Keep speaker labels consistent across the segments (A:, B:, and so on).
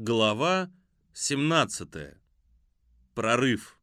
A: Глава 17. Прорыв.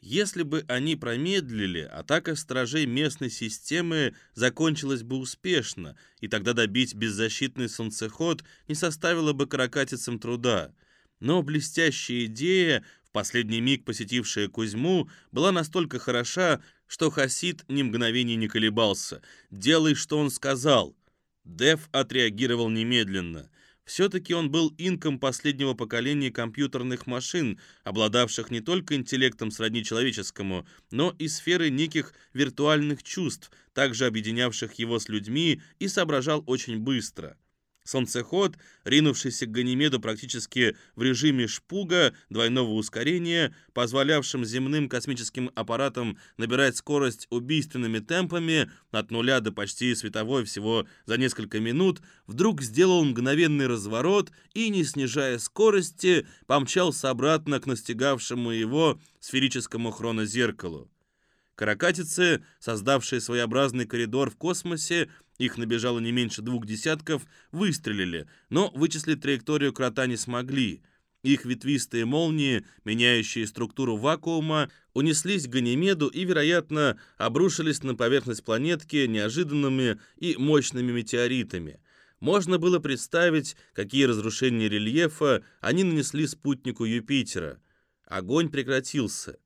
A: Если бы они промедлили, атака стражей местной системы закончилась бы успешно, и тогда добить беззащитный солнцеход не составило бы каракатицам труда. Но блестящая идея, в последний миг посетившая Кузьму, была настолько хороша, что Хасид ни мгновения не колебался. «Делай, что он сказал!» Дев отреагировал немедленно — все-таки он был инком последнего поколения компьютерных машин, обладавших не только интеллектом сродни человеческому, но и сферой неких виртуальных чувств, также объединявших его с людьми и соображал очень быстро. Солнцеход, ринувшийся к Ганимеду практически в режиме шпуга двойного ускорения, позволявшим земным космическим аппаратам набирать скорость убийственными темпами от нуля до почти световой всего за несколько минут, вдруг сделал мгновенный разворот и, не снижая скорости, помчался обратно к настигавшему его сферическому хронозеркалу. Каракатицы, создавшие своеобразный коридор в космосе, их набежало не меньше двух десятков, выстрелили, но вычислить траекторию крота не смогли. Их ветвистые молнии, меняющие структуру вакуума, унеслись к Ганимеду и, вероятно, обрушились на поверхность планетки неожиданными и мощными метеоритами. Можно было представить, какие разрушения рельефа они нанесли спутнику Юпитера. Огонь прекратился.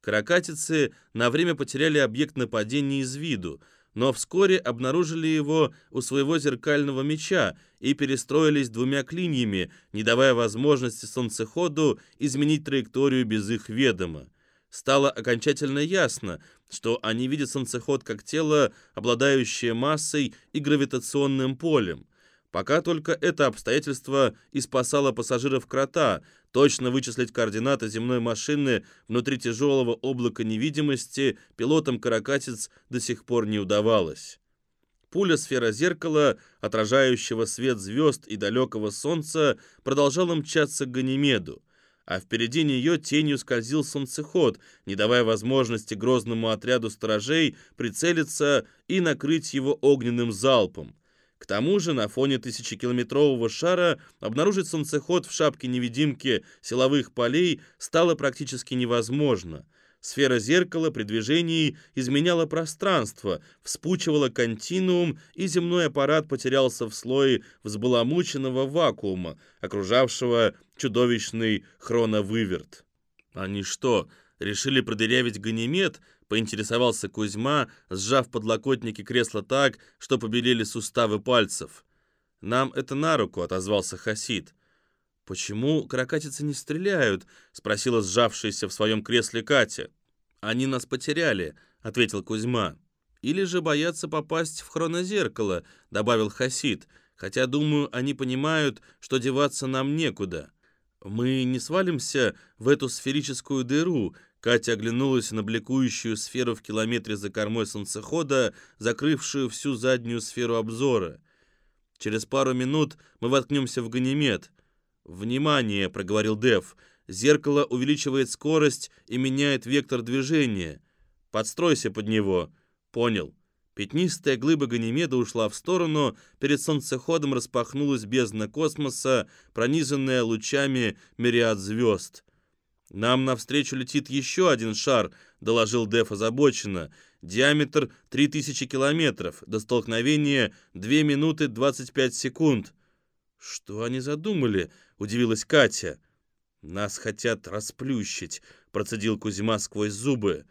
A: Каракатицы на время потеряли объект нападения из виду — но вскоре обнаружили его у своего зеркального меча и перестроились двумя клиньями, не давая возможности солнцеходу изменить траекторию без их ведома. Стало окончательно ясно, что они видят солнцеход как тело, обладающее массой и гравитационным полем. Пока только это обстоятельство и спасало пассажиров крота, точно вычислить координаты земной машины внутри тяжелого облака невидимости пилотам каракатиц до сих пор не удавалось. Пуля сфера зеркала, отражающего свет звезд и далекого солнца, продолжала мчаться к Ганимеду, а впереди нее тенью скользил солнцеход, не давая возможности грозному отряду сторожей прицелиться и накрыть его огненным залпом. К тому же на фоне тысячекилометрового шара обнаружить солнцеход в шапке-невидимки силовых полей стало практически невозможно. Сфера зеркала при движении изменяла пространство, вспучивала континуум, и земной аппарат потерялся в слое взбаламученного вакуума, окружавшего чудовищный хроновыверт. Они что, решили продырявить Ганимед, поинтересовался Кузьма, сжав подлокотники кресла так, что побелели суставы пальцев. «Нам это на руку», — отозвался Хасид. «Почему каракатицы не стреляют?» — спросила сжавшаяся в своем кресле Катя. «Они нас потеряли», — ответил Кузьма. «Или же боятся попасть в хронозеркало», — добавил Хасид, «хотя, думаю, они понимают, что деваться нам некуда». «Мы не свалимся в эту сферическую дыру?» Катя оглянулась на бликующую сферу в километре за кормой солнцехода, закрывшую всю заднюю сферу обзора. «Через пару минут мы воткнемся в Ганимед». «Внимание!» — проговорил Дев. «Зеркало увеличивает скорость и меняет вектор движения. Подстройся под него». «Понял». Пятнистая глыба Ганимеда ушла в сторону, перед солнцеходом распахнулась бездна космоса, пронизанная лучами мириад звезд. «Нам навстречу летит еще один шар», — доложил Деф озабоченно. «Диаметр 3000 километров, до столкновения 2 минуты 25 секунд». «Что они задумали?» — удивилась Катя. «Нас хотят расплющить», — процедил Кузьма сквозь зубы.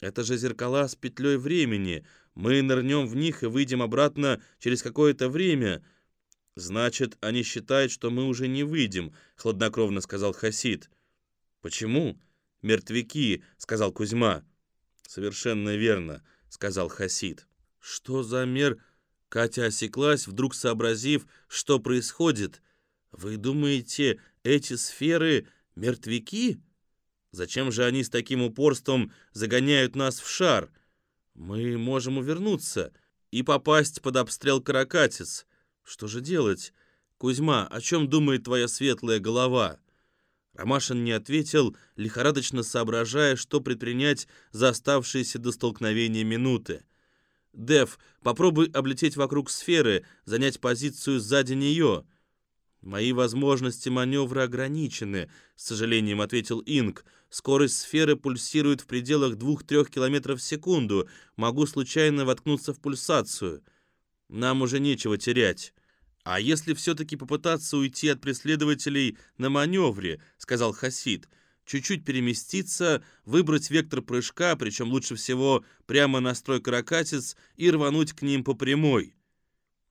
A: «Это же зеркала с петлей времени. Мы нырнем в них и выйдем обратно через какое-то время. Значит, они считают, что мы уже не выйдем, хладнокровно сказал Хасид. Почему? Мертвяки, сказал Кузьма. Совершенно верно, сказал Хасид. Что за мер? Катя осеклась, вдруг сообразив, что происходит. Вы думаете, эти сферы мертвяки? Зачем же они с таким упорством загоняют нас в шар? Мы можем увернуться и попасть под обстрел каракатиц. Что же делать? Кузьма, о чем думает твоя светлая голова?» Ромашин не ответил, лихорадочно соображая, что предпринять за оставшиеся до столкновения минуты. «Дев, попробуй облететь вокруг сферы, занять позицию сзади нее». «Мои возможности маневра ограничены», — с сожалением ответил Инг. «Скорость сферы пульсирует в пределах 2-3 км в секунду. Могу случайно воткнуться в пульсацию. Нам уже нечего терять». «А если все-таки попытаться уйти от преследователей на маневре?» — сказал Хасид. «Чуть-чуть переместиться, выбрать вектор прыжка, причем лучше всего прямо на строй каракатиц, и рвануть к ним по прямой».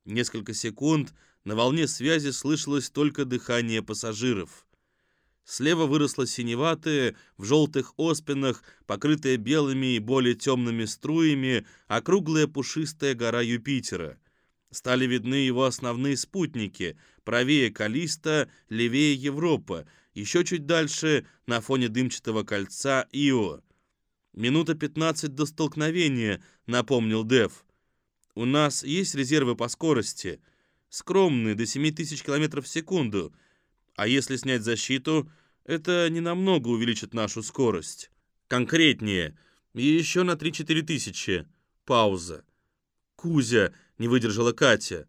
A: Несколько секунд на волне связи слышалось только дыхание пассажиров. Слева выросло синеватое, в желтых оспинах, покрытая белыми и более темными струями, округлая пушистая гора Юпитера. Стали видны его основные спутники, правее Калиста, левее Европа, еще чуть дальше, на фоне дымчатого кольца, Ио. «Минута 15 до столкновения», — напомнил Дев. «У нас есть резервы по скорости?» Скромные, до 7000 км в секунду. А если снять защиту, это ненамного увеличит нашу скорость. Конкретнее, еще на 3-4 тысячи. Пауза. Кузя, не выдержала Катя.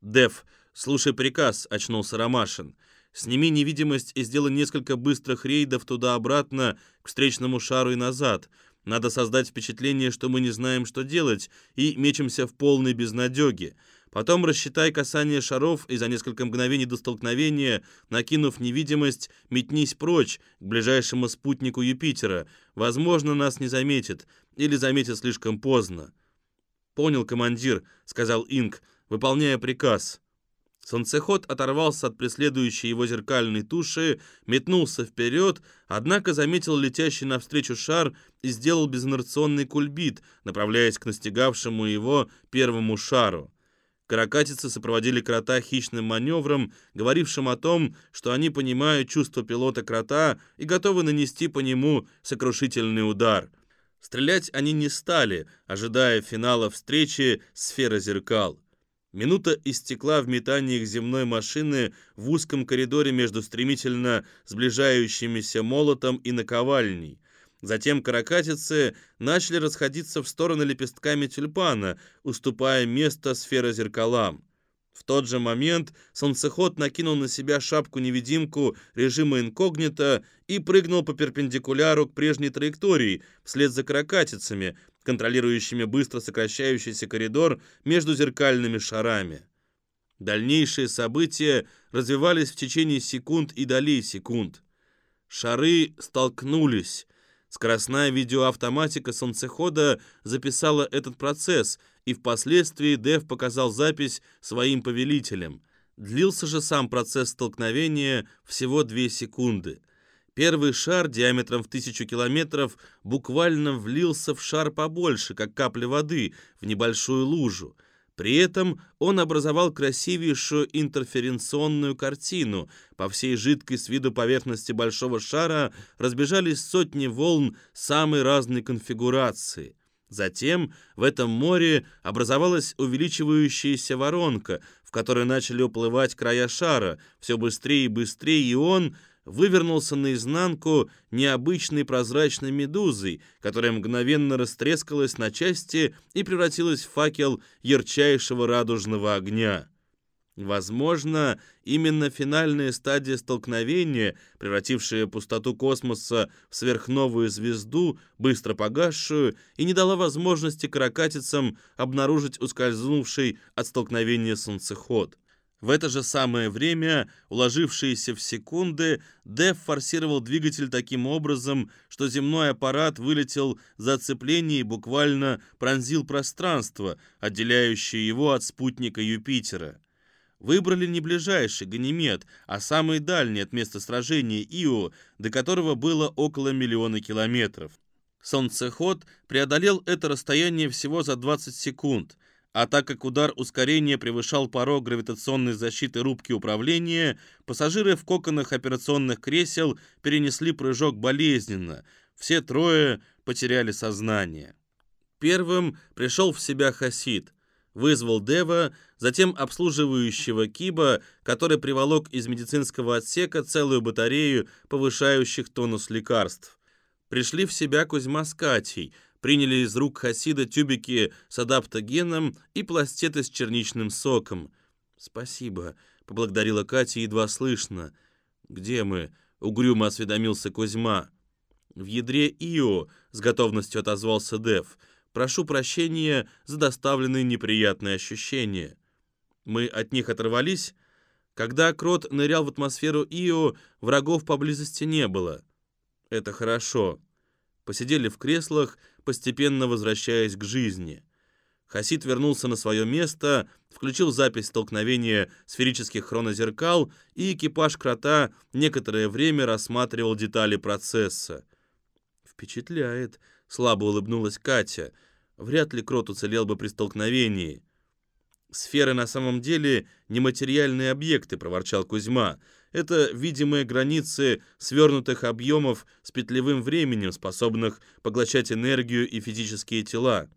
A: Дев, слушай приказ, очнулся Ромашин. Сними невидимость и сделай несколько быстрых рейдов туда-обратно, к встречному шару и назад. Надо создать впечатление, что мы не знаем, что делать, и мечемся в полной безнадеге. Потом рассчитай касание шаров и за несколько мгновений до столкновения, накинув невидимость, метнись прочь к ближайшему спутнику Юпитера. Возможно, нас не заметит или заметит слишком поздно. «Понял, командир», — сказал Инг, выполняя приказ. Солнцеход оторвался от преследующей его зеркальной туши, метнулся вперед, однако заметил летящий навстречу шар и сделал безинерционный кульбит, направляясь к настигавшему его первому шару. Каракатицы сопроводили крота хищным маневром, говорившим о том, что они понимают чувство пилота крота и готовы нанести по нему сокрушительный удар. Стрелять они не стали, ожидая финала встречи сфера зеркал. Минута истекла в метаниях земной машины в узком коридоре между стремительно сближающимися молотом и наковальней. Затем каракатицы начали расходиться в стороны лепестками тюльпана, уступая место сферозеркалам. В тот же момент солнцеход накинул на себя шапку-невидимку режима инкогнито и прыгнул по перпендикуляру к прежней траектории, вслед за каракатицами, контролирующими быстро сокращающийся коридор между зеркальными шарами. Дальнейшие события развивались в течение секунд и долей секунд. Шары столкнулись, Скоростная видеоавтоматика солнцехода записала этот процесс, и впоследствии Дев показал запись своим повелителям. Длился же сам процесс столкновения всего 2 секунды. Первый шар диаметром в тысячу километров буквально влился в шар побольше, как капля воды, в небольшую лужу. При этом он образовал красивейшую интерференционную картину. По всей жидкой с виду поверхности большого шара разбежались сотни волн самой разной конфигурации. Затем в этом море образовалась увеличивающаяся воронка, в которой начали уплывать края шара, все быстрее и быстрее, и он вывернулся наизнанку необычной прозрачной медузой, которая мгновенно растрескалась на части и превратилась в факел ярчайшего радужного огня. Возможно, именно финальная стадия столкновения, превратившая пустоту космоса в сверхновую звезду, быстро погасшую, и не дала возможности каракатицам обнаружить ускользнувший от столкновения солнцеход. В это же самое время, уложившиеся в секунды, Дев форсировал двигатель таким образом, что земной аппарат вылетел за оцепление и буквально пронзил пространство, отделяющее его от спутника Юпитера. Выбрали не ближайший Ганимед, а самый дальний от места сражения Ио, до которого было около миллиона километров. Солнцеход преодолел это расстояние всего за 20 секунд – а так как удар ускорения превышал порог гравитационной защиты рубки управления, пассажиры в коконах операционных кресел перенесли прыжок болезненно. Все трое потеряли сознание. Первым пришел в себя Хасид. Вызвал Дева, затем обслуживающего Киба, который приволок из медицинского отсека целую батарею повышающих тонус лекарств. Пришли в себя Кузьма с Катей – приняли из рук Хасида тюбики с адаптогеном и пластеты с черничным соком. «Спасибо», — поблагодарила Катя едва слышно. «Где мы?» — угрюмо осведомился Кузьма. «В ядре Ио», — с готовностью отозвался Дев. «Прошу прощения за доставленные неприятные ощущения». Мы от них оторвались. Когда Крот нырял в атмосферу Ио, врагов поблизости не было. Это хорошо. Посидели в креслах, постепенно возвращаясь к жизни. Хасид вернулся на свое место, включил запись столкновения сферических хронозеркал, и экипаж крота некоторое время рассматривал детали процесса. «Впечатляет», — слабо улыбнулась Катя. «Вряд ли крот уцелел бы при столкновении». «Сферы на самом деле нематериальные объекты», — проворчал Кузьма. «Это видимые границы свернутых объемов с петлевым временем, способных поглощать энергию и физические тела».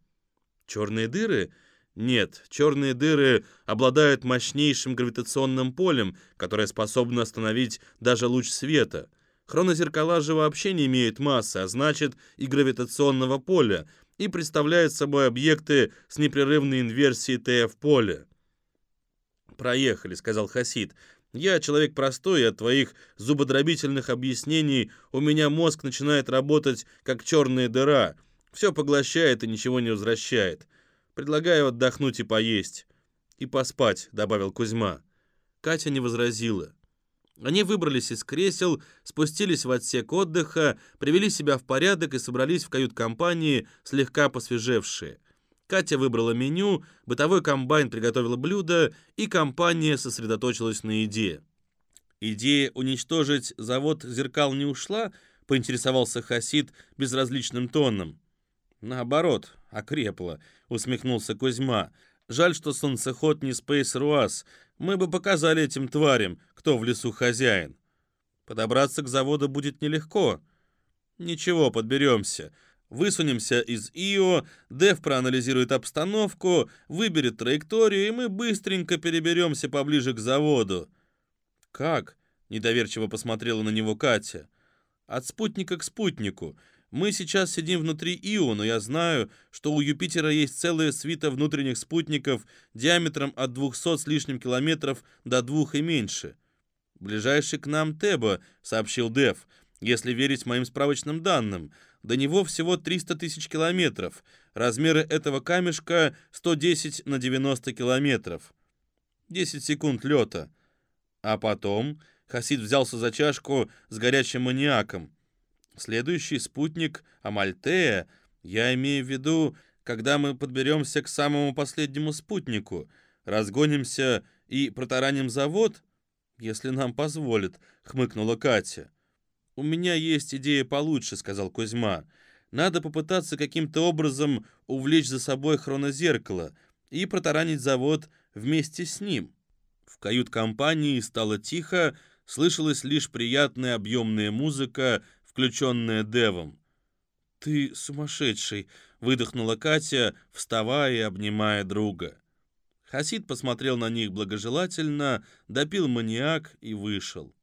A: Черные дыры? Нет, черные дыры обладают мощнейшим гравитационным полем, которое способно остановить даже луч света. Хронозеркала же вообще не имеют массы, а значит и гравитационного поля, и представляют собой объекты с непрерывной инверсией ТФ-поля. «Проехали», — сказал Хасид. «Я человек простой, и от твоих зубодробительных объяснений у меня мозг начинает работать, как черная дыра». Все поглощает и ничего не возвращает. Предлагаю отдохнуть и поесть. И поспать», — добавил Кузьма. Катя не возразила. Они выбрались из кресел, спустились в отсек отдыха, привели себя в порядок и собрались в кают-компании, слегка посвежевшие. Катя выбрала меню, бытовой комбайн приготовила блюдо, и компания сосредоточилась на еде. Идея уничтожить завод зеркал не ушла, поинтересовался Хасид безразличным тоном. «Наоборот, окрепло», — усмехнулся Кузьма. «Жаль, что солнцеход не Space Руас. Мы бы показали этим тварям, кто в лесу хозяин. Подобраться к заводу будет нелегко. Ничего, подберемся. Высунемся из Ио, Дев проанализирует обстановку, выберет траекторию, и мы быстренько переберемся поближе к заводу». «Как?» — недоверчиво посмотрела на него Катя. «От спутника к спутнику. Мы сейчас сидим внутри Ио, но я знаю, что у Юпитера есть целая свита внутренних спутников диаметром от 200 с лишним километров до двух и меньше. Ближайший к нам Теба, сообщил Дев, если верить моим справочным данным. До него всего 300 тысяч километров. Размеры этого камешка 110 на 90 километров. 10 секунд лета. А потом Хасид взялся за чашку с горячим маниаком. Следующий спутник Амальтея, я имею в виду, когда мы подберемся к самому последнему спутнику, разгонимся и протараним завод, если нам позволят, хмыкнула Катя. У меня есть идея получше, сказал Кузьма. Надо попытаться каким-то образом увлечь за собой хронозеркало и протаранить завод вместе с ним. В кают-компании стало тихо, слышалась лишь приятная объемная музыка включенная Девом. «Ты сумасшедший!» — выдохнула Катя, вставая и обнимая друга. Хасид посмотрел на них благожелательно, допил маниак и вышел.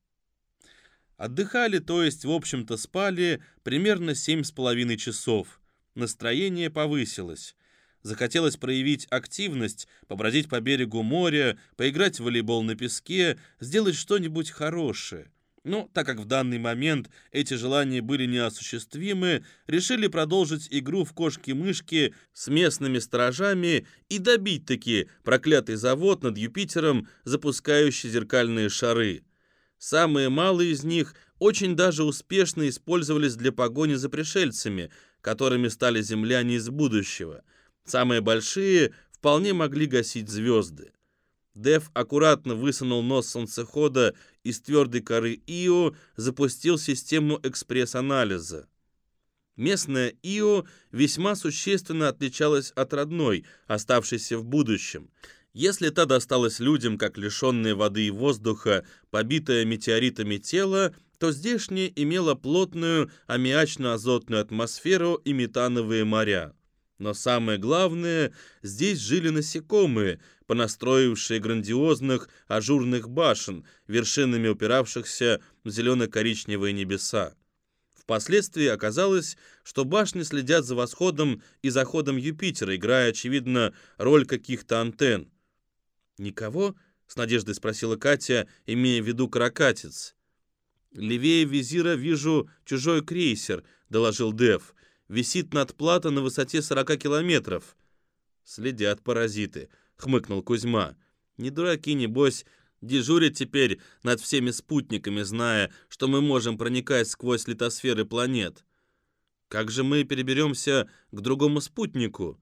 A: Отдыхали, то есть, в общем-то, спали примерно семь с половиной часов. Настроение повысилось. Захотелось проявить активность, побродить по берегу моря, поиграть в волейбол на песке, сделать что-нибудь хорошее. Но так как в данный момент эти желания были неосуществимы, решили продолжить игру в кошки-мышки с местными сторожами и добить-таки проклятый завод над Юпитером, запускающий зеркальные шары. Самые малые из них очень даже успешно использовались для погони за пришельцами, которыми стали земляне из будущего. Самые большие вполне могли гасить звезды. Дев аккуратно высунул нос солнцехода из твердой коры Ио, запустил систему экспресс-анализа. Местная Ио весьма существенно отличалась от родной, оставшейся в будущем. Если та досталась людям, как лишенные воды и воздуха, побитое метеоритами тело, то здешняя имела плотную аммиачно-азотную атмосферу и метановые моря. Но самое главное, здесь жили насекомые, понастроившие грандиозных ажурных башен, вершинами упиравшихся в зелено-коричневые небеса. Впоследствии оказалось, что башни следят за восходом и заходом Юпитера, играя, очевидно, роль каких-то антенн. «Никого?» с надеждой спросила Катя, имея в виду каракатиц. «Левее визира вижу чужой крейсер», — доложил Дев. «Висит над плато на высоте 40 километров». «Следят паразиты», — хмыкнул Кузьма. «Не дураки, небось, дежурят теперь над всеми спутниками, зная, что мы можем проникать сквозь литосферы планет. Как же мы переберемся к другому спутнику?»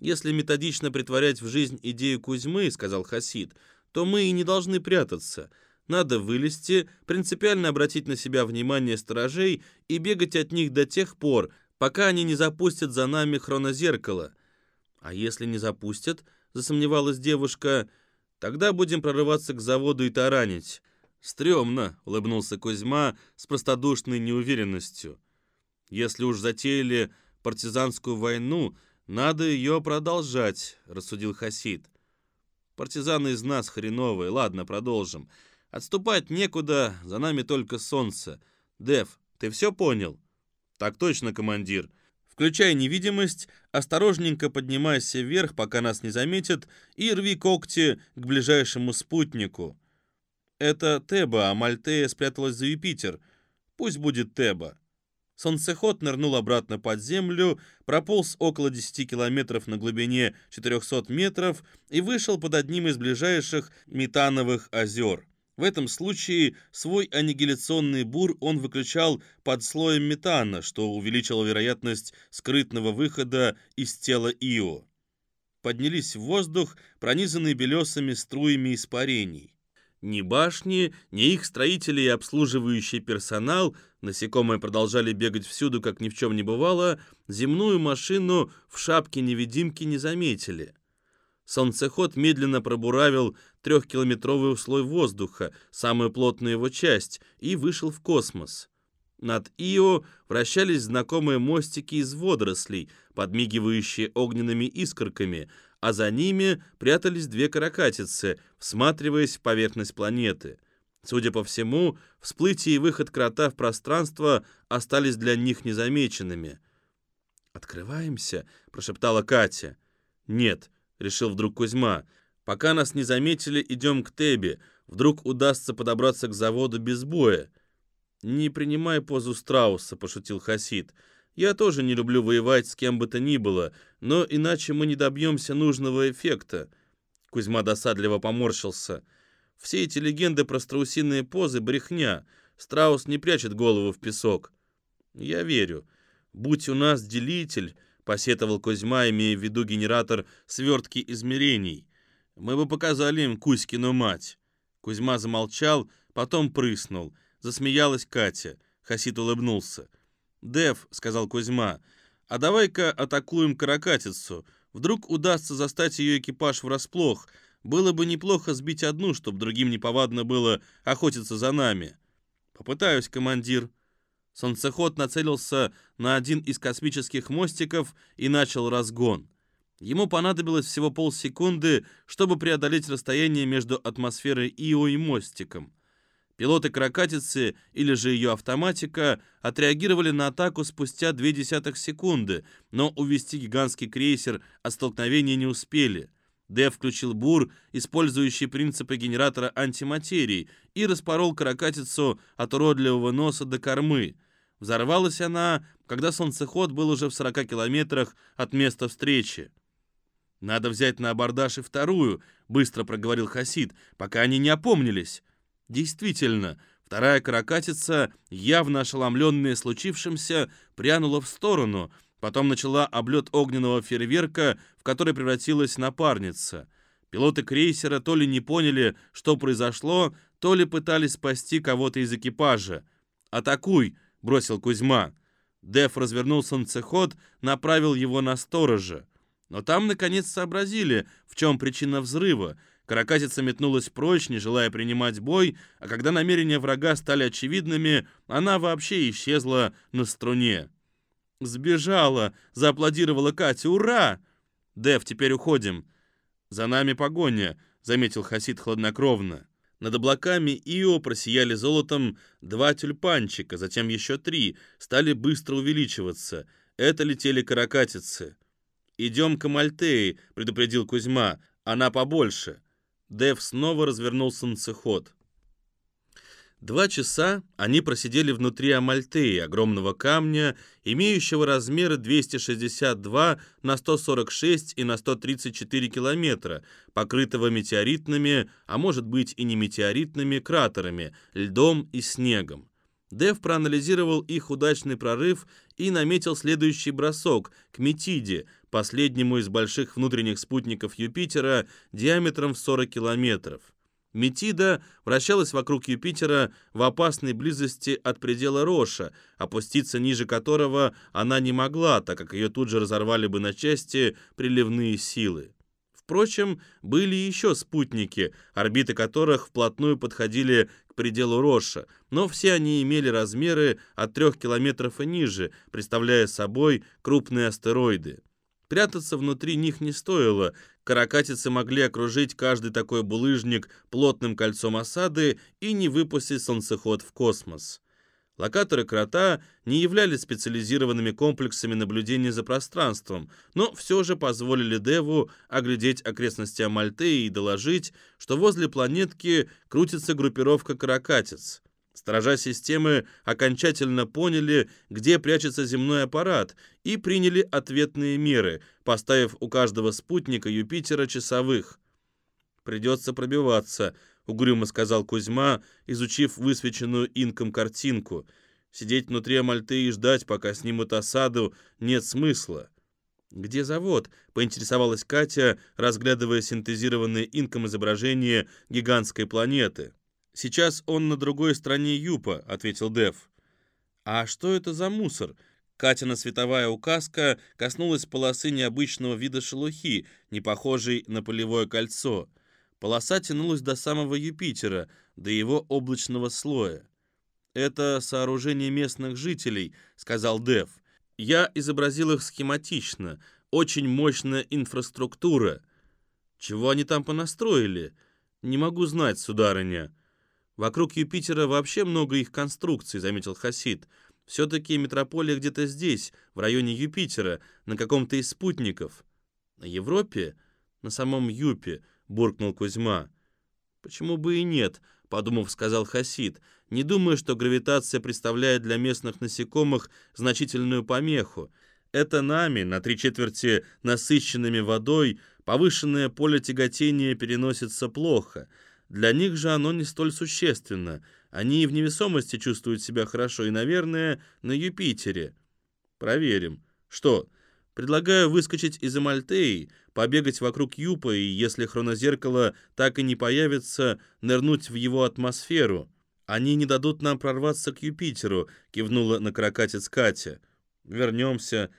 A: «Если методично притворять в жизнь идею Кузьмы, — сказал Хасид, — то мы и не должны прятаться. Надо вылезти, принципиально обратить на себя внимание сторожей и бегать от них до тех пор, пока они не запустят за нами хронозеркало. А если не запустят, засомневалась девушка, тогда будем прорываться к заводу и таранить. Стремно, улыбнулся Кузьма с простодушной неуверенностью. Если уж затеяли партизанскую войну, надо ее продолжать, рассудил Хасид. Партизаны из нас хреновые, ладно, продолжим. Отступать некуда, за нами только солнце. Дев, ты все понял? Так точно, командир. Включай невидимость, осторожненько поднимайся вверх, пока нас не заметят, и рви когти к ближайшему спутнику. Это Теба, а Мальтея спряталась за Юпитер. Пусть будет Теба. Солнцеход нырнул обратно под землю, прополз около 10 километров на глубине 400 метров и вышел под одним из ближайших метановых озер. В этом случае свой аннигиляционный бур он выключал под слоем метана, что увеличило вероятность скрытного выхода из тела Ио. Поднялись в воздух, пронизанные белесыми струями испарений. Ни башни, ни их строители и обслуживающий персонал, насекомые продолжали бегать всюду, как ни в чем не бывало, земную машину в шапке-невидимки не заметили. Солнцеход медленно пробуравил трехкилометровый слой воздуха, самую плотную его часть, и вышел в космос. Над Ио вращались знакомые мостики из водорослей, подмигивающие огненными искорками, а за ними прятались две каракатицы, всматриваясь в поверхность планеты. Судя по всему, всплытие и выход крота в пространство остались для них незамеченными. «Открываемся?» — прошептала Катя. «Нет», — решил вдруг Кузьма. «Пока нас не заметили, идем к Тебе. Вдруг удастся подобраться к заводу без боя». «Не принимай позу страуса», — пошутил Хасид. «Я тоже не люблю воевать с кем бы то ни было, но иначе мы не добьемся нужного эффекта». Кузьма досадливо поморщился. «Все эти легенды про страусиные позы — брехня. Страус не прячет голову в песок». «Я верю. Будь у нас делитель, посетовал Кузьма, имея в виду генератор свертки измерений. Мы бы показали им Кузькину мать. Кузьма замолчал, потом прыснул. Засмеялась Катя. Хасид улыбнулся. «Дев», — сказал Кузьма, — «а давай-ка атакуем каракатицу. Вдруг удастся застать ее экипаж врасплох. Было бы неплохо сбить одну, чтобы другим неповадно было охотиться за нами». «Попытаюсь, командир», Солнцеход нацелился на один из космических мостиков и начал разгон. Ему понадобилось всего полсекунды, чтобы преодолеть расстояние между атмосферой Ио и мостиком. Пилоты крокатицы или же ее автоматика отреагировали на атаку спустя две десятых секунды, но увести гигантский крейсер от столкновения не успели. Дэв включил бур, использующий принципы генератора антиматерии, и распорол каракатицу от уродливого носа до кормы. Взорвалась она, когда солнцеход был уже в 40 километрах от места встречи. «Надо взять на абордаж и вторую», — быстро проговорил Хасид, пока они не опомнились. Действительно, вторая каракатица, явно ошеломленная случившимся, прянула в сторону, потом начала облет огненного фейерверка, в который превратилась напарница. Пилоты крейсера то ли не поняли, что произошло, то ли пытались спасти кого-то из экипажа. «Атакуй!» бросил Кузьма. Деф развернул солнцеход, направил его на сторожа. Но там, наконец, сообразили, в чем причина взрыва. Каракатица метнулась прочь, не желая принимать бой, а когда намерения врага стали очевидными, она вообще исчезла на струне. «Сбежала!» — зааплодировала Катя. «Ура!» «Дев, теперь уходим!» «За нами погоня!» — заметил Хасид хладнокровно. Над облаками Ио просияли золотом два тюльпанчика, затем еще три, стали быстро увеличиваться. Это летели каракатицы. «Идем к Амальтеи», — предупредил Кузьма, — «она побольше». Дэв снова развернул солнцеход. Два часа они просидели внутри Амальтеи, огромного камня, имеющего размеры 262 на 146 и на 134 километра, покрытого метеоритными, а может быть и не метеоритными, кратерами, льдом и снегом. Дэв проанализировал их удачный прорыв и наметил следующий бросок к Метиде, последнему из больших внутренних спутников Юпитера диаметром в 40 километров. Метида вращалась вокруг Юпитера в опасной близости от предела Роша, опуститься ниже которого она не могла, так как ее тут же разорвали бы на части приливные силы. Впрочем, были еще спутники, орбиты которых вплотную подходили к пределу Роша, но все они имели размеры от 3 километров и ниже, представляя собой крупные астероиды. Прятаться внутри них не стоило. Каракатицы могли окружить каждый такой булыжник плотным кольцом осады и не выпустить солнцеход в космос. Локаторы крота не являлись специализированными комплексами наблюдения за пространством, но все же позволили Деву оглядеть окрестности Амальтеи и доложить, что возле планетки крутится группировка каракатиц. Сторожа системы окончательно поняли, где прячется земной аппарат, и приняли ответные меры, поставив у каждого спутника Юпитера часовых. «Придется пробиваться», — угрюмо сказал Кузьма, изучив высвеченную инком картинку. «Сидеть внутри Амальты и ждать, пока снимут осаду, нет смысла». «Где завод?» — поинтересовалась Катя, разглядывая синтезированное инком изображение гигантской планеты. «Сейчас он на другой стороне Юпа», — ответил Дев. «А что это за мусор?» Катина световая указка коснулась полосы необычного вида шелухи, не похожей на полевое кольцо. Полоса тянулась до самого Юпитера, до его облачного слоя. «Это сооружение местных жителей», — сказал Дев. «Я изобразил их схематично. Очень мощная инфраструктура. Чего они там понастроили? Не могу знать, сударыня». Вокруг Юпитера вообще много их конструкций, заметил Хасид. Все-таки метрополия где-то здесь, в районе Юпитера, на каком-то из спутников. На Европе? На самом Юпе, буркнул Кузьма. Почему бы и нет, подумав, сказал Хасид. Не думаю, что гравитация представляет для местных насекомых значительную помеху. Это нами, на три четверти насыщенными водой, повышенное поле тяготения переносится плохо — для них же оно не столь существенно. Они и в невесомости чувствуют себя хорошо, и, наверное, на Юпитере. Проверим. Что? Предлагаю выскочить из Амальтеи, побегать вокруг Юпа и, если хронозеркало так и не появится, нырнуть в его атмосферу. Они не дадут нам прорваться к Юпитеру, кивнула на крокатец Катя. Вернемся.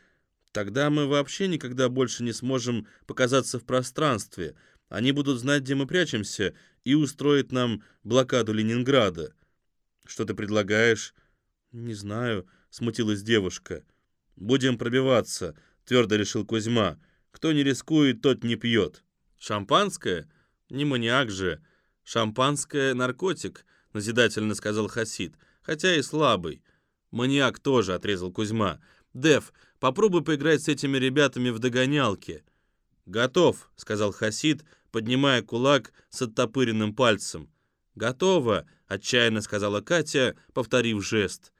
A: Тогда мы вообще никогда больше не сможем показаться в пространстве. Они будут знать, где мы прячемся, и устроят нам блокаду Ленинграда. Что ты предлагаешь? Не знаю, смутилась девушка. Будем пробиваться, твердо решил Кузьма. Кто не рискует, тот не пьет. Шампанское? Не маниак же. Шампанское — наркотик, назидательно сказал Хасид, хотя и слабый. Маниак тоже, отрезал Кузьма. Дев, попробуй поиграть с этими ребятами в догонялки. «Готов», — сказал Хасид, поднимая кулак с оттопыренным пальцем. «Готово», — отчаянно сказала Катя, повторив жест.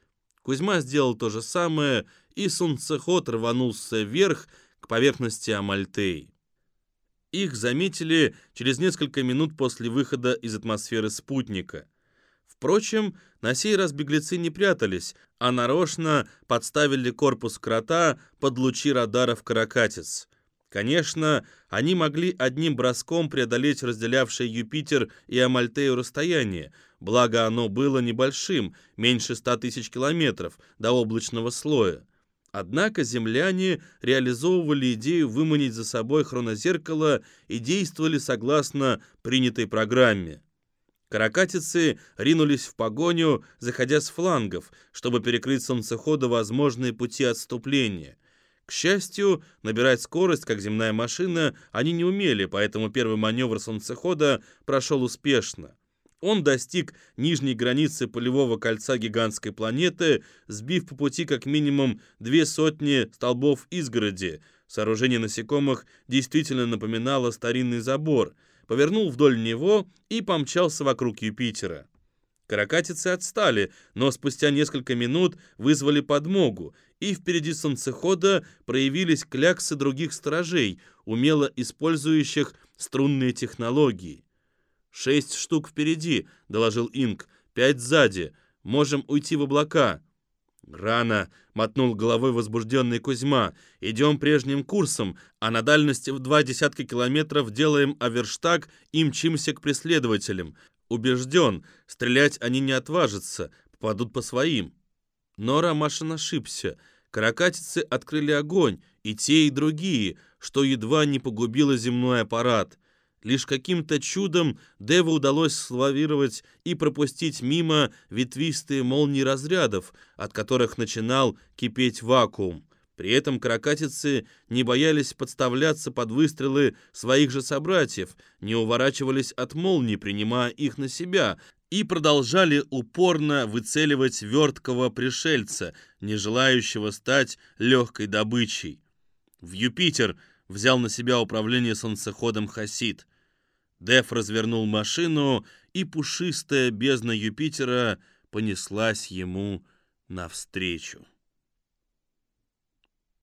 A: Кузьма сделал то же самое, и солнцеход рванулся вверх к поверхности Амальтеи. Их заметили через несколько минут после выхода из атмосферы спутника. Впрочем, на сей раз беглецы не прятались, а нарочно подставили корпус крота под лучи радаров каракатиц. Конечно, они могли одним броском преодолеть разделявшее Юпитер и Амальтею расстояние, благо оно было небольшим, меньше ста тысяч километров, до облачного слоя. Однако земляне реализовывали идею выманить за собой хронозеркало и действовали согласно принятой программе. Каракатицы ринулись в погоню, заходя с флангов, чтобы перекрыть солнцехода возможные пути отступления – к счастью, набирать скорость, как земная машина, они не умели, поэтому первый маневр солнцехода прошел успешно. Он достиг нижней границы полевого кольца гигантской планеты, сбив по пути как минимум две сотни столбов изгороди. Сооружение насекомых действительно напоминало старинный забор. повернул вдоль него и помчался вокруг Юпитера. Каракатицы отстали, но спустя несколько минут вызвали подмогу, и впереди солнцехода проявились кляксы других сторожей, умело использующих струнные технологии. «Шесть штук впереди», — доложил Инк, — «пять сзади. Можем уйти в облака». «Рано», — мотнул головой возбужденный Кузьма. «Идем прежним курсом, а на дальности в два десятка километров делаем оверштаг и мчимся к преследователям. Убежден, стрелять они не отважатся, попадут по своим». Но Ромашин ошибся. Каракатицы открыли огонь, и те, и другие, что едва не погубило земной аппарат. Лишь каким-то чудом Деву удалось славировать и пропустить мимо ветвистые молнии разрядов, от которых начинал кипеть вакуум. При этом каракатицы не боялись подставляться под выстрелы своих же собратьев, не уворачивались от молний, принимая их на себя, и продолжали упорно выцеливать верткого пришельца, не желающего стать легкой добычей. В Юпитер взял на себя управление солнцеходом Хасид. Деф развернул машину, и пушистая бездна Юпитера понеслась ему навстречу.